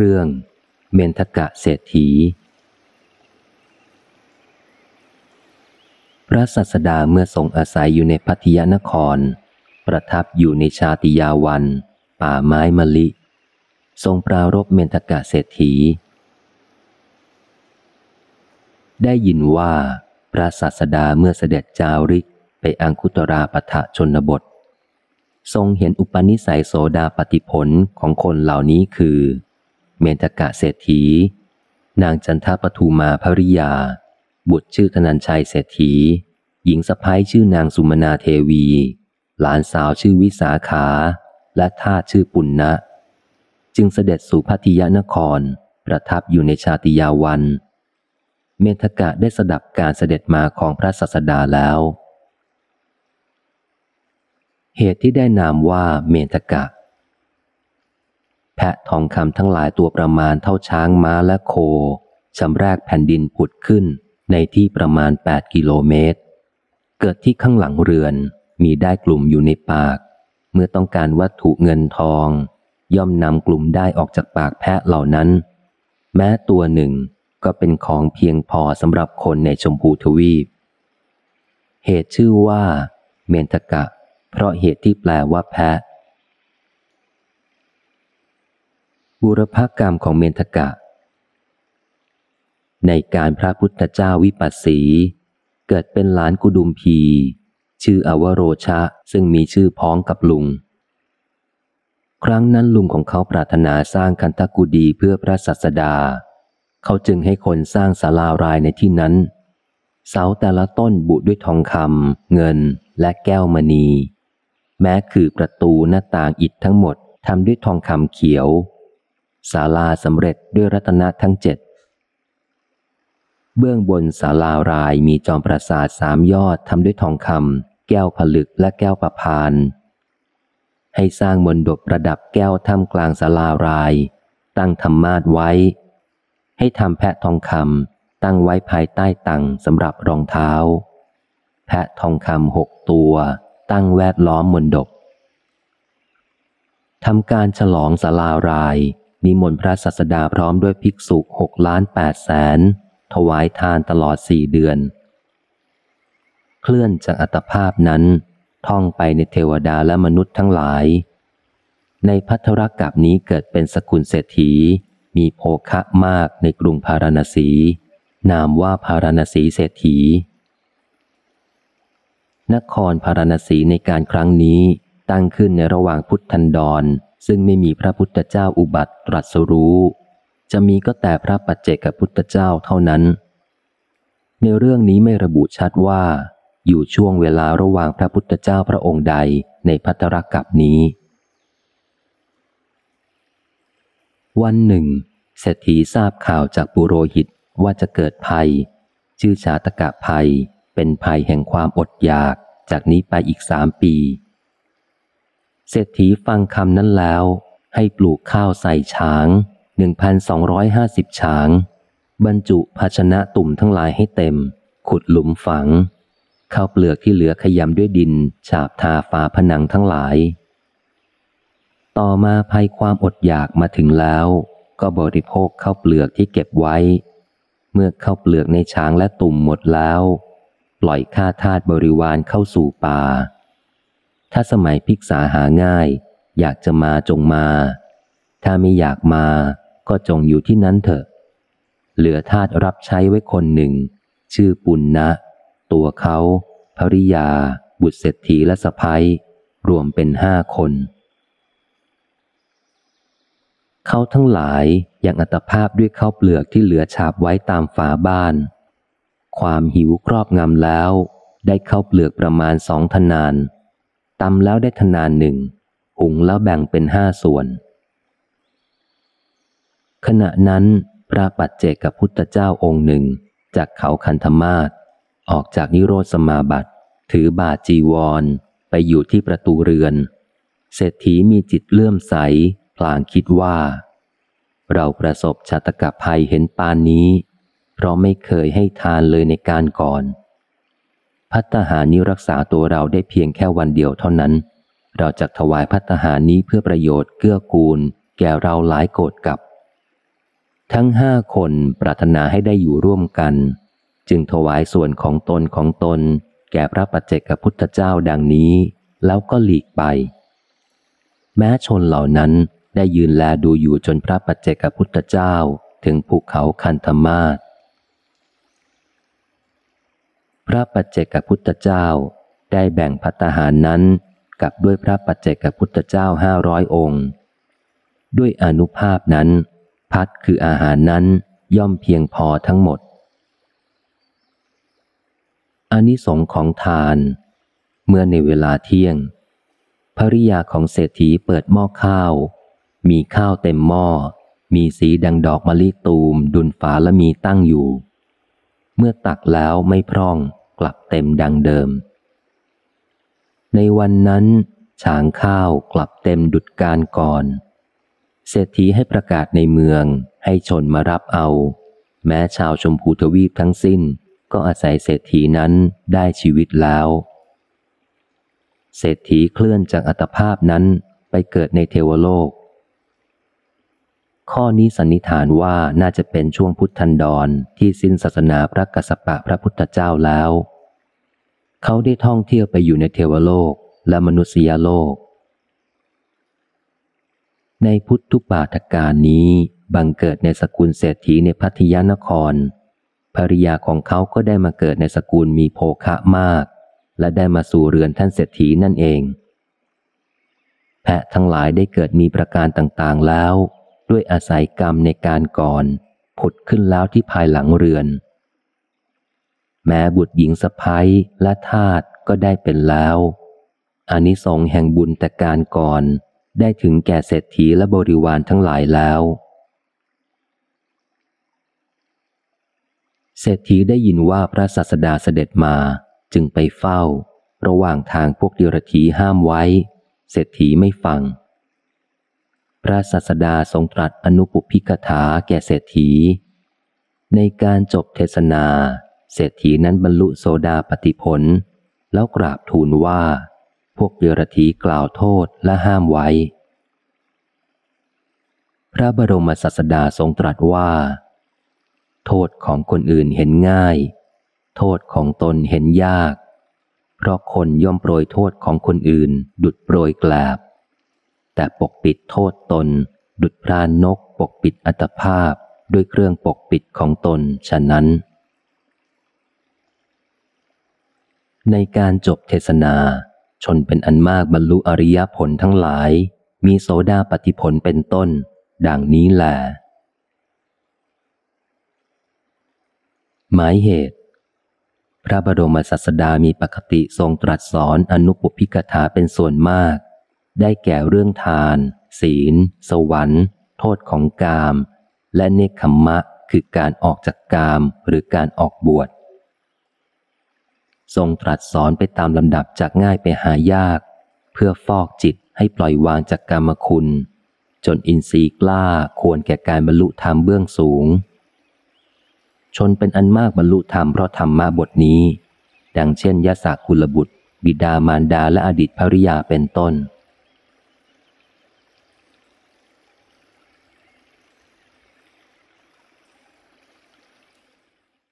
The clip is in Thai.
เรื่อง เมนทกะเศรษฐี พระสัสดาเมื่อทรงอาศัยอยู่ในพัทยานคร ประทับอยู่ในชาติยาวัน ป่าไม้มะลิ ทรงปรารบเมนทกะเศรษฐี ได้ยินว่า พระสัสดาเมื่อเสด็จจาริกไปอังคุตราปทะชนบททรงเห็นอุปนิสัยโสดาปฏิผลของคนเหล่านี้คือ เมนตกะเศรษฐี นางจันทปทุมาภริยา บุตรชื่อธนัญชัยเศรษฐี หญิงสะพ้ายชื่อนางสุมนาเทวี หลานสาวชื่อวิสาขา และท่าชื่อปุณณนะจึงเสด็จสู่พัทยานคร ประทับอยู่ในชาติยาวัน เมธกะได้สดับการเสด็จมาของพระสัสดาแล้ว เหตุที่ได้นามว่าเมตกะ แพะทองคำทั้งหลายตัวประมาณเท่าช้างม้าและโคชำแรกแผ่นดินผุดขึ้นในที่ประมาณ 8 กิโลเมตร เกิดที่ข้างหลังเรือนมีได้กลุ่มอยู่ในปาก เมื่อต้องการวัตถุเงินทอง ย่อมนำกลุ่มได้ออกจากปากแพะเหล่านั้น แม้ตัวหนึ่งก็เป็นของเพียงพอสำหรับคนในชมพูทวีป เหตุชื่อว่า เมนทกะ เพราะเหตุที่แปลว่าแพะ บุรพกรรมของเมนทกะ ในการพระพุทธเจ้าวิปัสสี เกิดเป็นหลานกุดุมพี ชื่ออวโรชะซึ่งมีชื่อพ้องกับลุง ครั้งนั้นลุงของเขาปรารถนาสร้างคันธกุดีเพื่อพระสัสดา เขาจึงให้คนสร้างศาลารายในที่นั้น เสาแต่ละต้นบุด้วยทองคำเงินและแก้วมณี แม้คือประตูหน้าต่างอิฐทั้งหมดทำด้วยทองคำเขียว ศาลาสำเร็จด้วยรัตนะทั้งเจ็ดเบื้องบนศาลารายมีจอมปราสาทสามยอดทำด้วยทองคำแก้วผลึกและแก้วประพาน ให้สร้างมนดบประดับแก้วท่ามกลางศาลาราย ตั้งธรรมาทไว้ ให้ทำแพะทองคำตั้งไว้ภายใต้ตังสำหรับรองเท้า แพะทองคำหกตัว ตั้งแวดล้อมมนดบทำการฉลองสลาราย นิมนต์พระสัสดาพร้อมด้วยภิกษุหกล้านแปดแสนถวายทานตลอดสี่เดือน เคลื่อนจากอัตภาพนั้น ท่องไปในเทวดาและมนุษย์ทั้งหลาย ในพัทรกับนี้เกิดเป็นสกุลเศรษฐี มีโภคะมากในกรุงพาราณสี นามว่าพาราณสีเศรษฐี นครพาราณสีในการครั้งนี้ตั้งขึ้นในระหว่างพุทธันดรซึ่งไม่มีพระพุทธเจ้าอุบัติ ตรัสรู้ จะมีก็แต่พระปัจเจกพุทธเจ้าเท่านั้น ในเรื่องนี้ไม่ระบุชัดว่า อยู่ช่วงเวลาระหว่างพระพุทธเจ้าพระองค์ใดในพัทรกับนี้ วันหนึ่งเศรษฐีทราบข่าวจากปุโรหิตว่าจะเกิดภัย ชื่อชาตกะภัย เป็นภัยแห่งความอดอยากจากนี้ไปอีกสามปีเศรษฐีฟังคำนั้นแล้ว ให้ปลูกข้าวใส่ช้างหนึ่งพันสองร้อยห้าสิบช้าง บรรจุภาชนะตุ่มทั้งหลายให้เต็ม ขุดหลุมฝัง ข้าวเปลือกที่เหลือขยำด้วยดิน ฉาบทาฝาผนังทั้งหลาย ต่อมาภัยความอดอยากมาถึงแล้ว ก็บริโภคข้าวเปลือกที่เก็บไว้ เมื่อข้าวเปลือกในช้างและตุ่มหมดแล้ว ปล่อยข้าทาสบริวารเข้าสู่ป่าถ้าสมัยพิกษาหาง่าย อยากจะมาจงมา ถ้าไม่อยากมาก็จงอยู่ที่นั้นเถอะ เหลือทาสรับใช้ไว้คนหนึ่ง ชื่อปุณณะตัวเขาภริยา บุตรเศรษฐีและสะพ้ยรวมเป็นห้าคน เขาทั้งหลายยังอัตภาพด้วยข้าวเปลือกที่เหลือฉาบไว้ตามฝาบ้าน ความหิวครอบงำแล้ว ได้ข้าวเปลือกประมาณสองทนานตำแล้วได้ทนานหนึ่ง หุงแล้วแบ่งเป็นห้าส่วน ขณะนั้น พระปัจเจกับพุทธเจ้าองค์หนึ่ง จากเขาคันธมาศออกจากนิโรธสมาบัติ ถือบาจีวร ไปอยู่ที่ประตูเรือน เศรษฐีมีจิตเลื่อมใส พลางคิดว่า เราประสบชาตกภัยเห็นปานนี้ เพราะไม่เคยให้ทานเลยในการก่อน พัตหานี้รักษาตัวเราได้เพียงแค่วันเดียวเท่านั้น เราจะถวายพัตหานี้เพื่อประโยชน์เกื้อกูล แก่เราหลายโกรธกับ ทั้งห้าคนปรารถนาให้ได้อยู่ร่วมกัน จึงถวายส่วนของตนของตน แก่พระปัจเจกพุทธเจ้าดังนี้ แล้วก็หลีกไป แม้ชนเหล่านั้นได้ยืนแลดูอยู่จนพระปัจเจกพุทธเจ้าถึงภูเขาคันธมาศพระปัจเจกพุทธเจ้าได้แบ่งพัตหารนั้น กับด้วยพระปัจเจกพุทธเจ้าห้าร้อยองค์ ด้วยอนุภาพนั้น พัดคืออาหารนั้นย่อมเพียงพอทั้งหมดอานิสงของทาน เมื่อในเวลาเที่ยง ภริยาของเศรษฐีเปิดหม้อข้าว มีข้าวเต็มหม้อ มีสีดังดอกมะลิตูม ดุนฝาและมีตั้งอยู่ เมื่อตักแล้วไม่พร่องกลับเต็มดังเดิม ในวันนั้นฉางข้าวกลับเต็มดุดการก่อน เศรษฐีให้ประกาศในเมืองให้ชนมารับเอา แม้ชาวชมพูทวีปทั้งสิ้นก็อาศัยเศรษฐีนั้นได้ชีวิตแล้ว เศรษฐีเคลื่อนจากอัตภาพนั้นไปเกิดในเทวโลก ข้อนี้สันนิษฐานว่าน่าจะเป็นช่วงพุทธันดรที่สิ้นศาสนาพระกัสสปะพระพุทธเจ้าแล้ว เขาได้ท่องเที่ยวไปอยู่ในเทวโลกและมนุษยโลก ในพุทธุปาทการนี้บังเกิดในสกุลเศรษฐีในพัทยานคร ภริยาของเขาก็ได้มาเกิดในสกุลมีโภคะมาก และได้มาสู่เรือนท่านเศรษฐีนั่นเอง แพะทั้งหลายได้เกิดมีประการต่างๆแล้ว ด้วยอาศัยกรรมในการก่อน ผุดขึ้นแล้วที่ภายหลังเรือน แม้บุตรหญิงสะพ้ายและทาตก็ได้เป็นแล้วอานิสงส์แห่งบุญแต่การก่อน ได้ถึงแก่เศรษฐีและบริวารทั้งหลายแล้ว เศรษฐีได้ยินว่าพระศาสดาเสด็จมาจึงไปเฝ้า ระหว่างทางพวกเดรัจีห้ามไว้ เศรษฐีไม่ฟัง พระศาสดาทรงตรัสอนุปุพิกถาแก่เศรษฐี ในการจบเทศนา เศรษฐีนั้นบรรลุโสดาปติผล แล้วกราบทูลว่า พวกเดรัจีกล่าวโทษและห้ามไว้ พระบรมศาสดาทรงตรัสว่า โทษของคนอื่นเห็นง่าย โทษของตนเห็นยาก เพราะคนย่อมโปรยโทษของคนอื่น ดุดโปรยกลาบแต่ปกปิดโทษตน ดุดพรานนกปกปิดอัตภาพด้วยเครื่องปกปิดของตนฉะนั้น ในการจบเทศนา ชนเป็นอันมากบรรลุอริยผลทั้งหลาย มีโสดาปฏิผลเป็นต้น ดังนี้แหละหมายเหตุ พระบรมศาสดามีปกติทรงตรัสสอนอนุปพิกถาเป็นส่วนมาก ได้แก่เรื่องทาน ศีล สวรรค์ โทษของกาม และเนคขมมะคือการออกจากกามหรือการออกบวช ทรงตรัสสอนไปตามลำดับจากง่ายไปหายาก เพื่อฟอกจิตให้ปล่อยวางจากกรรมคุณ จนอินทรีย์กล้าควรแก่การบรรลุธรรมเบื้องสูง ชนเป็นอันมากบรรลุธรรมเพราะธรรมมาบทนี้ ดังเช่นยะสากุลบุตร บิดามารดาและอดีตภริยาเป็นต้น